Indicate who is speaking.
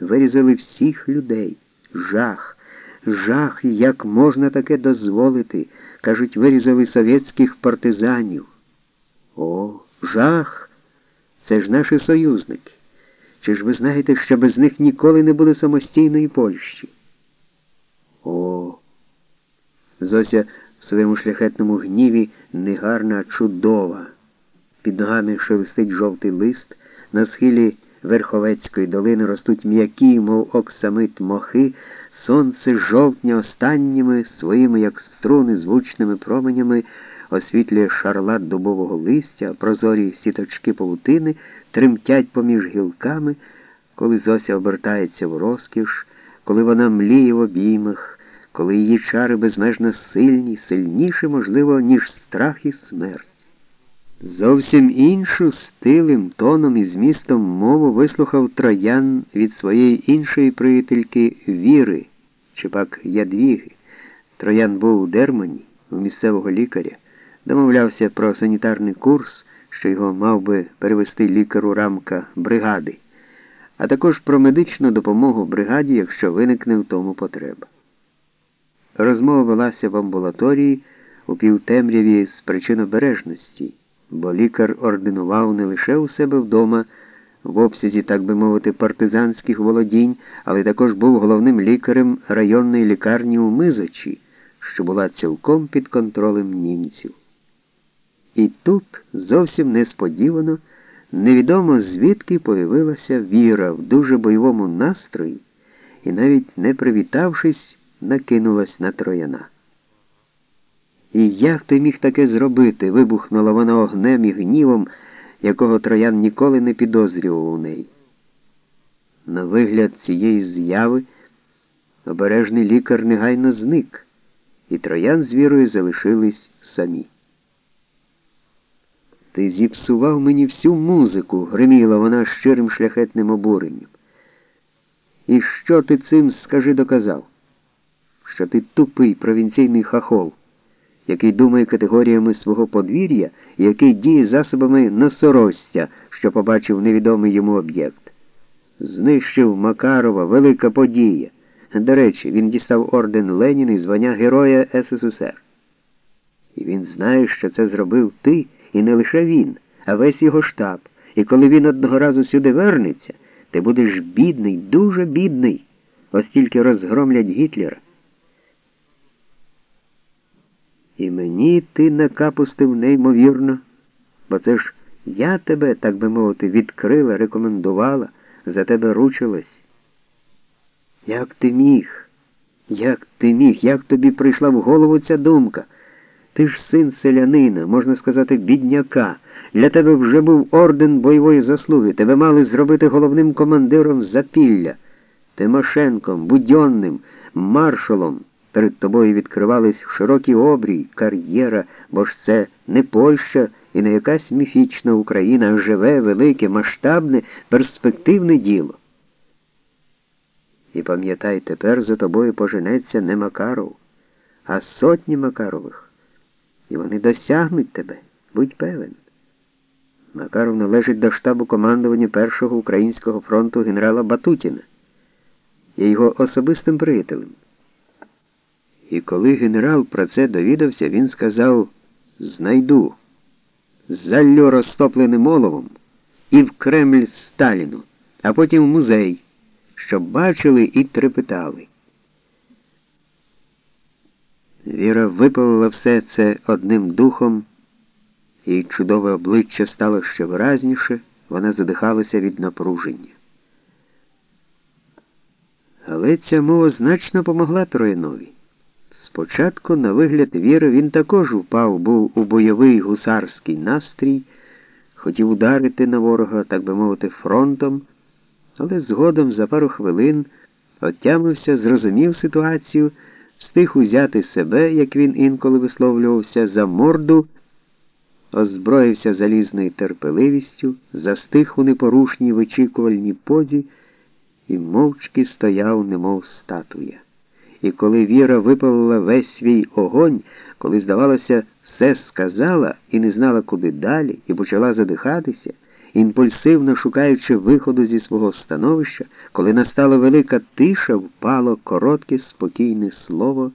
Speaker 1: вирізали всіх людей. Жах. Жах, як можна таке дозволити, кажуть, вирізали совєтських партизанів. О, жах! Це ж наші союзники. Чи ж ви знаєте, що без них ніколи не буде самостійної Польщі? О! Зося в своєму шляхетному гніві негарна, чудова. Під ногами шелестить жовтий лист, на схилі Верховецької долини ростуть м'які, мов оксамит мохи, сонце жовтня останніми своїми, як струни, звучними променями освітлює шарлат дубового листя, прозорі сіточки павутини тремтять поміж гілками, коли Зося обертається в розкіш, коли вона мліє в обіймах, коли її чари безмежно сильні, сильніші, можливо, ніж страх і смерть. Зовсім іншу стилем, тоном і змістом мову вислухав троян від своєї іншої приятельки Віри, чи пак Ядвіги. Троян був у Дермані, у місцевого лікаря, домовлявся про санітарний курс, що його мав би перевести лікару рамка бригади, а також про медичну допомогу бригаді, якщо виникне в тому потреба. Розмова велася в амбулаторії у півтемряві з причинобережності бо лікар ординував не лише у себе вдома, в обсязі, так би мовити, партизанських володінь, але також був головним лікарем районної лікарні у Мизочі, що була цілком під контролем німців. І тут зовсім несподівано, невідомо звідки появилася віра в дуже бойовому настрої і навіть не привітавшись, накинулась на трояна. І як ти міг таке зробити? вибухнула вона огнем і гнівом, якого троян ніколи не підозрював у неї. На вигляд цієї зяви обережний лікар негайно зник, і троян з вірою залишились самі. Ти зіпсував мені всю музику, гриміла вона щирим шляхетним обуренням. І що ти цим, скажи, доказав? Що ти тупий провінційний хахол який думає категоріями свого подвір'я і який діє засобами носоростя, що побачив невідомий йому об'єкт. Знищив Макарова велика подія. До речі, він дістав орден Леніна і звання Героя СССР. І він знає, що це зробив ти, і не лише він, а весь його штаб. І коли він одного разу сюди вернеться, ти будеш бідний, дуже бідний, ось тільки розгромлять Гітлера. І мені ти накапустив неймовірно, бо це ж я тебе, так би мовити, відкрила, рекомендувала, за тебе ручилась. Як ти міг? Як ти міг? Як тобі прийшла в голову ця думка? Ти ж син селянина, можна сказати, бідняка. Для тебе вже був орден бойової заслуги. Тебе мали зробити головним командиром запілля, Тимошенком, Будьонним, маршалом. Перед тобою відкривались широкі обрій, кар'єра, бо ж це не Польща і не якась міфічна Україна, а живе, велике, масштабне, перспективне діло. І пам'ятай, тепер за тобою поженеться не Макаров, а сотні Макарових. І вони досягнуть тебе, будь певен. Макаров належить до штабу командування Першого українського фронту генерала Батутіна. Є його особистим приятелем. І коли генерал про це довідався, він сказав знайду, заллю розтопленим оловом і в Кремль Сталіну, а потім в музей, щоб бачили і трепетали. Віра випалила все це одним духом, і чудове обличчя стало ще виразніше, вона задихалася від напруження. Але ця мова значно помогла Троєнові. Спочатку, на вигляд віри, він також впав, був у бойовий гусарський настрій, хотів ударити на ворога, так би мовити, фронтом, але згодом за пару хвилин отямився, зрозумів ситуацію, встиг узяти себе, як він інколи висловлювався, за морду, озброївся залізною терпеливістю, застиг у непорушній вичікувальній позі і мовчки стояв, немов статуя. І коли Віра випалила весь свій огонь, коли, здавалося, все сказала і не знала, куди далі, і почала задихатися, імпульсивно шукаючи виходу зі свого становища, коли настала велика тиша, впало коротке, спокійне слово.